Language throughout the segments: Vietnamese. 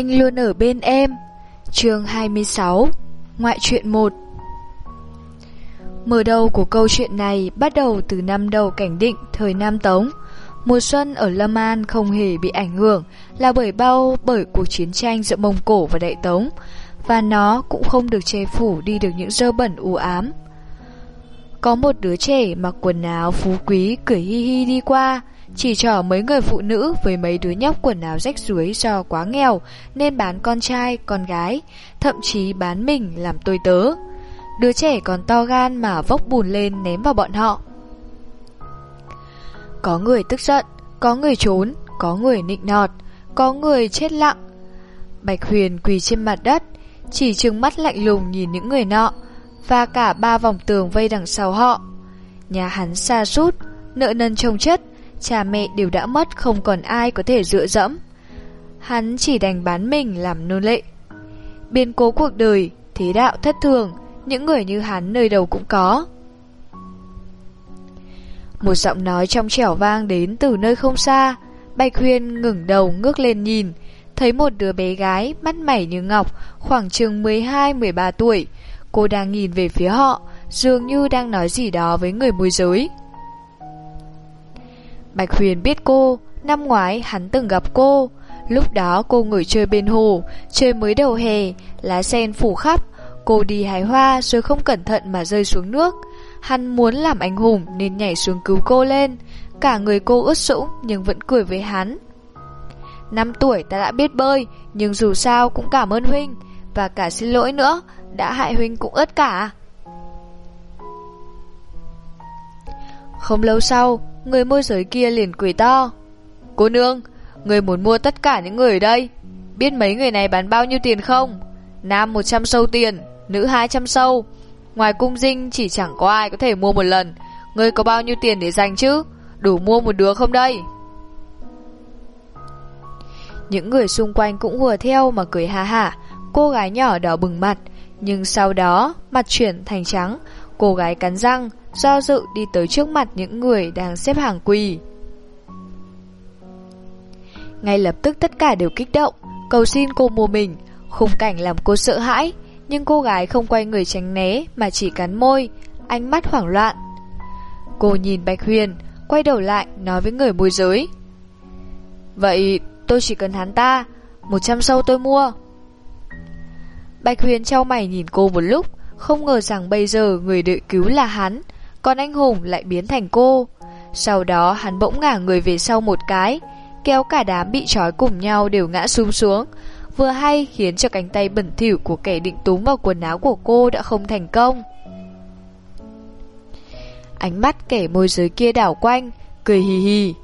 Anh luôn ở bên em chương 26 Ngoại truyện 1 Mở đầu của câu chuyện này bắt đầu từ năm đầu cảnh định thời Nam Tống. Mùa xuân ở Lâm An không hề bị ảnh hưởng là bởi bao bởi cuộc chiến tranh giữa Mông Cổ và Đại Tống và nó cũng không được che phủ đi được những dơ bẩn u ám. Có một đứa trẻ mặc quần áo phú quý cười hi hi đi qua, chỉ trỏ mấy người phụ nữ với mấy đứa nhóc quần áo rách rưới do quá nghèo nên bán con trai, con gái, thậm chí bán mình làm tôi tớ. Đứa trẻ còn to gan mà vốc bùn lên ném vào bọn họ. Có người tức giận, có người trốn, có người nịnh nọt, có người chết lặng. Bạch Huyền quỳ trên mặt đất, chỉ trừng mắt lạnh lùng nhìn những người nọ, và cả ba vòng tường vây đằng sau họ. Nhà hắn xa sút nợ nần trông chất, cha mẹ đều đã mất không còn ai có thể dựa dẫm. Hắn chỉ đành bán mình làm nô lệ. Biến cố cuộc đời, thế đạo thất thường, những người như hắn nơi đâu cũng có. Một giọng nói trong trẻo vang đến từ nơi không xa, Bạch Huyên ngẩng đầu ngước lên nhìn, thấy một đứa bé gái mắt mảy như ngọc, khoảng chừng 12-13 tuổi. Cô đang nhìn về phía họ, dường như đang nói gì đó với người môi giới. Bạch Huyền biết cô, năm ngoái hắn từng gặp cô. Lúc đó cô ngồi chơi bên hồ, chơi mới đầu hè, lá sen phủ khắp. Cô đi hái hoa rồi không cẩn thận mà rơi xuống nước. Hắn muốn làm anh hùng nên nhảy xuống cứu cô lên. Cả người cô ướt sũng nhưng vẫn cười với hắn. Năm tuổi ta đã biết bơi, nhưng dù sao cũng cảm ơn Huynh. Và cả xin lỗi nữa, đã hại Huynh cũng ướt cả. Không lâu sau, người môi giới kia liền cười to. Cô nương, người muốn mua tất cả những người ở đây. Biết mấy người này bán bao nhiêu tiền không? Nam 100 sâu tiền, nữ 200 sâu. Ngoài cung dinh chỉ chẳng có ai có thể mua một lần. Người có bao nhiêu tiền để dành chứ? Đủ mua một đứa không đây? Những người xung quanh cũng hùa theo mà cười ha hả. Cô gái nhỏ đỏ bừng mặt, nhưng sau đó mặt chuyển thành trắng. Cô gái cắn răng, do dự đi tới trước mặt những người đang xếp hàng quỳ. Ngay lập tức tất cả đều kích động, cầu xin cô mua mình, khung cảnh làm cô sợ hãi, nhưng cô gái không quay người tránh né mà chỉ cắn môi, ánh mắt hoảng loạn. Cô nhìn Bạch Huyền, quay đầu lại nói với người môi giới. Vậy tôi chỉ cần hắn ta, 100 sâu tôi mua. Bạch Huyền trao mày nhìn cô một lúc, không ngờ rằng bây giờ người đợi cứu là hắn, còn anh Hùng lại biến thành cô. Sau đó hắn bỗng ngả người về sau một cái, kéo cả đám bị trói cùng nhau đều ngã xuống xuống. Vừa hay khiến cho cánh tay bẩn thỉu của kẻ định túm vào quần áo của cô đã không thành công. Ánh mắt kẻ môi giới kia đảo quanh, cười hì hì.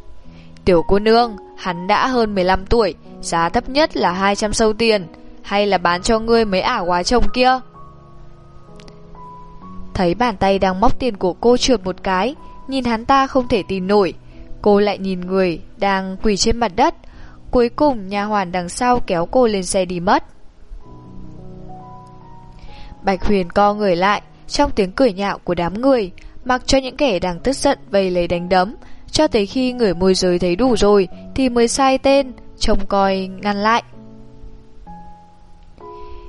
Tiểu cô nương, hắn đã hơn 15 tuổi, giá thấp nhất là 200 sâu tiền, hay là bán cho ngươi mấy ả quá chồng kia? Thấy bàn tay đang móc tiền của cô trượt một cái, nhìn hắn ta không thể tin nổi. Cô lại nhìn người đang quỳ trên mặt đất. Cuối cùng nhà hoàn đằng sau kéo cô lên xe đi mất. Bạch Huyền co người lại, trong tiếng cười nhạo của đám người, mặc cho những kẻ đang tức giận vây lấy đánh đấm, cho tới khi người môi giới thấy đủ rồi thì mới sai tên, trông coi ngăn lại.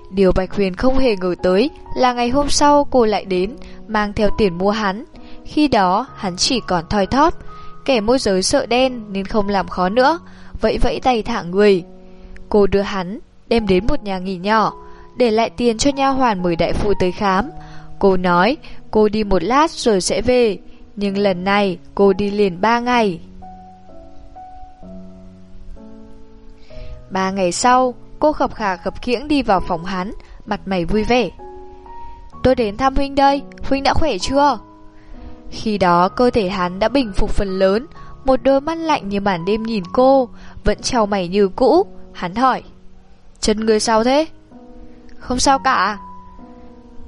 Điều Bạch Huyền không hề ngờ tới là ngày hôm sau cô lại đến, mang theo tiền mua hắn. Khi đó, hắn chỉ còn thoi thóp. Kẻ môi giới sợ đen nên không làm khó nữa, vẫy vẫy tay thả người. Cô đưa hắn, đem đến một nhà nghỉ nhỏ, để lại tiền cho nha hoàn mời đại phu tới khám. Cô nói cô đi một lát rồi sẽ về, nhưng lần này cô đi liền ba ngày. Ba ngày sau, Cô khập khà khập khiễng đi vào phòng hắn, mặt mày vui vẻ. Tôi đến thăm Huynh đây, Huynh đã khỏe chưa? Khi đó cơ thể hắn đã bình phục phần lớn, một đôi mắt lạnh như màn đêm nhìn cô, vẫn trao mày như cũ. Hắn hỏi, chân người sao thế? Không sao cả.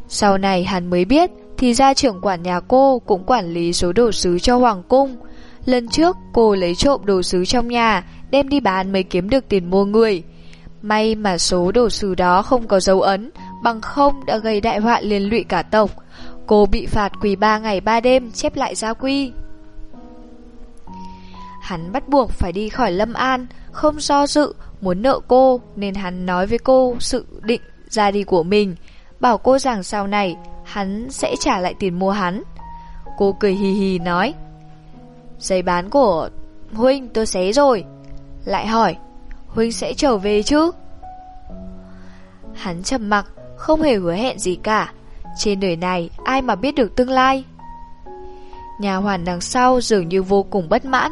Sau này hắn mới biết, thì ra trưởng quản nhà cô cũng quản lý số đồ sứ cho Hoàng Cung. Lần trước cô lấy trộm đồ sứ trong nhà, đem đi bán mới kiếm được tiền mua người. May mà số đồ sứ đó không có dấu ấn, bằng không đã gây đại họa liên lụy cả tộc. Cô bị phạt quỳ 3 ngày 3 đêm chép lại gia quy. Hắn bắt buộc phải đi khỏi Lâm An, không do dự, muốn nợ cô nên hắn nói với cô sự định ra đi của mình, bảo cô rằng sau này hắn sẽ trả lại tiền mua hắn. Cô cười hì hì nói, giấy bán của Huynh tôi xé rồi. Lại hỏi, Huynh sẽ trở về chứ? Hắn trầm mặc, không hề hứa hẹn gì cả. Trên đời này ai mà biết được tương lai? Nhà hoàn đằng sau dường như vô cùng bất mãn,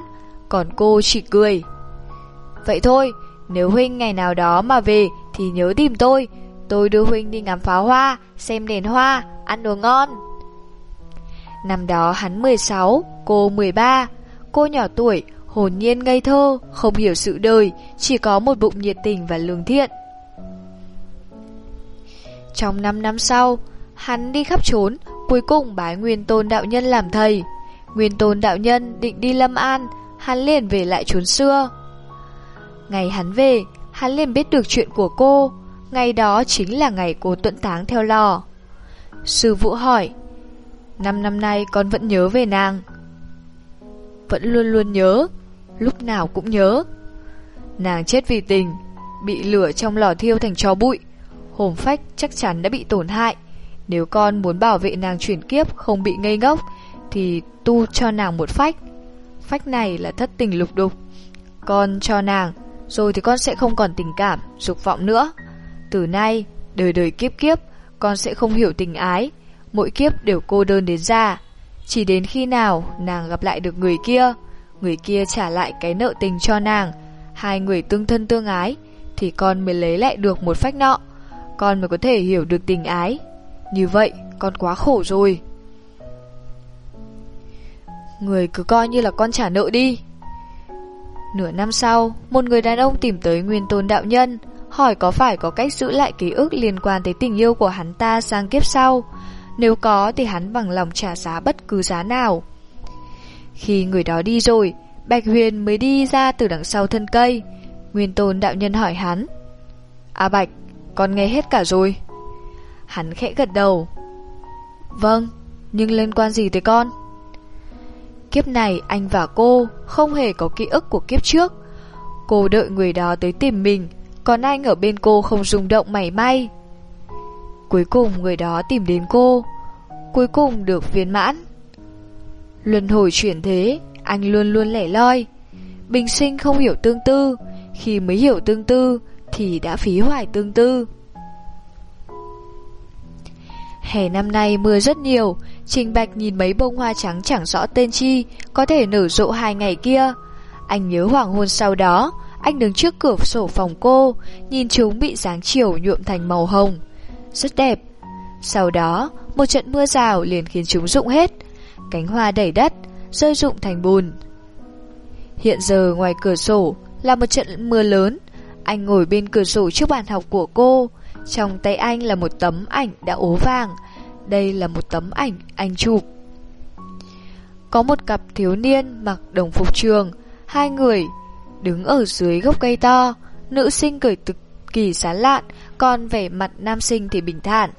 còn cô chỉ cười. Vậy thôi, nếu Huynh ngày nào đó mà về thì nhớ tìm tôi. Tôi đưa Huynh đi ngắm pháo hoa, xem đèn hoa, ăn đồ ngon. Năm đó hắn 16, cô 13. Cô nhỏ tuổi, hồn nhiên ngây thơ, không hiểu sự đời, chỉ có một bụng nhiệt tình và lương thiện. Trong 5 năm sau, hắn đi khắp trốn, cuối cùng bái Nguyên Tôn Đạo Nhân làm thầy. Nguyên Tôn Đạo Nhân định đi Lâm An, hắn liền về lại trốn xưa. Ngày hắn về, hắn liền biết được chuyện của cô, ngày đó chính là ngày cô tuận táng theo lò. Sư Vũ hỏi, năm năm nay con vẫn nhớ về nàng. Vẫn luôn luôn nhớ, lúc nào cũng nhớ. Nàng chết vì tình, bị lửa trong lò thiêu thành tro bụi, hồn phách chắc chắn đã bị tổn hại. Nếu con muốn bảo vệ nàng chuyển kiếp không bị ngây ngốc, thì tu cho nàng một phách. Phách này là thất tình lục đục. Con cho nàng, rồi thì con sẽ không còn tình cảm, dục vọng nữa. Từ nay, đời đời kiếp kiếp, con sẽ không hiểu tình ái. Mỗi kiếp đều cô đơn đến già. Chỉ đến khi nào nàng gặp lại được người kia, người kia trả lại cái nợ tình cho nàng, hai người tương thân tương ái, thì con mới lấy lại được một phách nọ. Con mới có thể hiểu được tình ái. Như vậy, con quá khổ rồi. Người cứ coi như là con trả nợ đi. Nửa năm sau, một người đàn ông tìm tới Nguyên Tôn Đạo Nhân, hỏi có phải có cách giữ lại ký ức liên quan tới tình yêu của hắn ta sang kiếp sau. Nếu có thì hắn bằng lòng trả giá bất cứ giá nào. Khi người đó đi rồi, Bạch Huyền mới đi ra từ đằng sau thân cây. Nguyên Tôn Đạo Nhân hỏi hắn. À Bạch, con nghe hết cả rồi. Hắn khẽ gật đầu. Vâng, nhưng liên quan gì tới con? Kiếp này anh và cô không hề có ký ức của kiếp trước. Cô đợi người đó tới tìm mình, còn anh ở bên cô không rung động mảy may. Cuối cùng người đó tìm đến cô, cuối cùng được viên mãn. Luân hồi chuyển thế, anh luôn luôn lẻ loi. Bình sinh không hiểu tương tư, khi mới hiểu tương tư thì đã phí hoài tương tư. Hè năm nay mưa rất nhiều, Trình Bạch nhìn mấy bông hoa trắng chẳng rõ tên chi, có thể nở rộ hai ngày kia. Anh nhớ hoàng hôn sau đó, anh đứng trước cửa sổ phòng cô, nhìn chúng bị dáng chiều nhuộm thành màu hồng. Rất đẹp. Sau đó, một trận mưa rào liền khiến chúng rụng hết. Cánh hoa đẩy đất, rơi rụng thành bùn. Hiện giờ ngoài cửa sổ là một trận mưa lớn. Anh ngồi bên cửa sổ trước bàn học của cô, trong tay anh là một tấm ảnh đã ố vàng. Đây là một tấm ảnh anh chụp. Có một cặp thiếu niên mặc đồng phục trường. Hai người đứng ở dưới gốc cây to. Nữ sinh cười cực kỳ sán lạn Còn vẻ mặt nam sinh thì bình thản.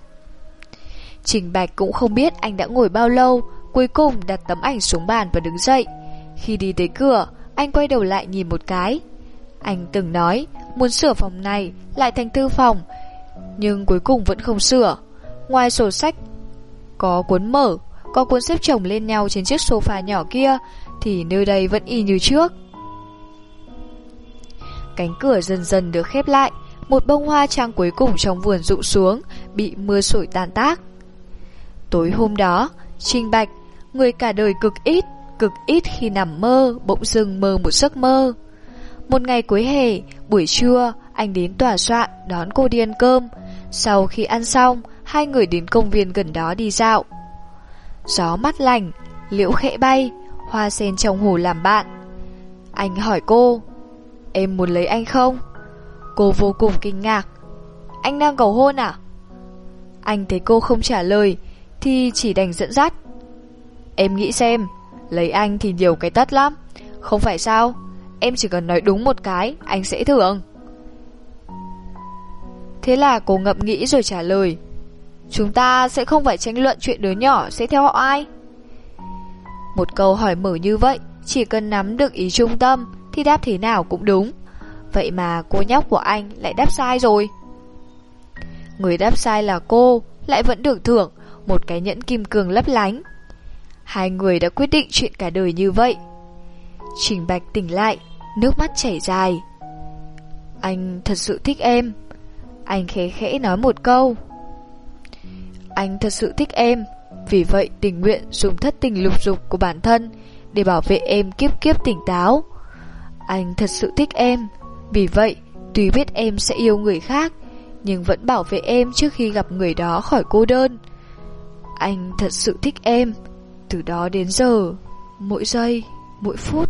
Trình Bạch cũng không biết anh đã ngồi bao lâu. Cuối cùng đặt tấm ảnh xuống bàn và đứng dậy Khi đi tới cửa Anh quay đầu lại nhìn một cái Anh từng nói Muốn sửa phòng này lại thành thư phòng nhưng cuối cùng vẫn không sửa. Ngoài sổ sách có cuốn mở, có cuốn xếp chồng lên nhau trên chiếc sofa nhỏ kia, thì nơi đây vẫn y như trước. Cánh cửa dần dần được khép lại, một bông hoa trang cuối cùng trong vườn rụng xuống, bị mưa sổi tàn tác. Tối hôm đó, Trinh Bạch, người cả đời cực ít, cực ít khi nằm mơ, bỗng dưng mơ một giấc mơ. Một ngày cuối hè, buổi trưa, anh đến tòa soạn đón cô đi ăn cơm. Sau khi ăn xong, hai người đến công viên gần đó đi dạo. Gió mát lành, liễu khẽ bay, hoa sen trong hồ làm bạn. Anh hỏi cô, em muốn lấy anh không? Cô vô cùng kinh ngạc. Anh đang cầu hôn à? Anh thấy cô không trả lời, thì chỉ đành dẫn dắt. Em nghĩ xem, lấy anh thì nhiều cái tất lắm. Không phải sao? Em chỉ cần nói đúng một cái, anh sẽ thưởng. Thế là cô ngậm nghĩ rồi trả lời Chúng ta sẽ không phải tranh luận chuyện đứa nhỏ sẽ theo họ ai Một câu hỏi mở như vậy chỉ cần nắm được ý trung tâm thì đáp thế nào cũng đúng. Vậy mà cô nhóc của anh lại đáp sai rồi. Người đáp sai là cô, lại vẫn được thưởng một cái nhẫn kim cương lấp lánh. Hai người đã quyết định chuyện cả đời như vậy. Trình Bạch tỉnh lại, nước mắt chảy dài. Anh thật sự thích em. Anh khẽ khẽ nói một câu. Anh thật sự thích em, vì vậy tình nguyện dùng thất tình lục dục của bản thân để bảo vệ em kiếp kiếp tỉnh táo. Anh thật sự thích em, vì vậy tuy biết em sẽ yêu người khác, nhưng vẫn bảo vệ em trước khi gặp người đó khỏi cô đơn. Anh thật sự thích em, từ đó đến giờ, mỗi giây, mỗi phút.